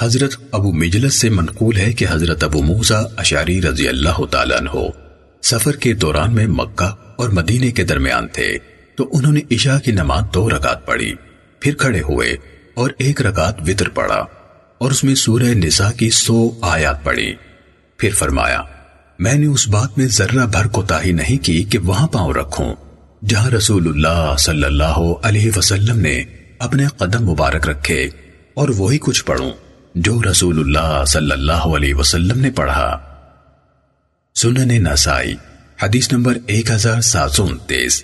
حضرت ابو مجلس سے منقول ہے کہ حضرت ابو موسیٰ اشاری رضی اللہ تعالیٰ عنہ سفر کے دوران میں مکہ اور مدینے کے درمیان تھے، تو انہوں نے عشاء کی نماز دو رکعت پڑھی، پھر کھڑے ہوئے اور ایک رکعت وطر پڑھا اور اس میں سورہ نساء کی سو آیات پڑھی۔ پھر فرمایا، میں نے اس بات میں ذرہ بھر کو تاہی نہیں کی کہ وہاں پاؤں رکھوں، جہاں رسول اللہ صلی اللہ علیہ وسلم نے اپنے قدم مبارک رکھے اور وہی کچھ پڑھوں۔ جو رسول اللہ صلی اللہ علیہ وسلم نے پڑھا۔ سنن نسائی حدیث نمبر 1729